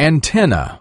Antenna.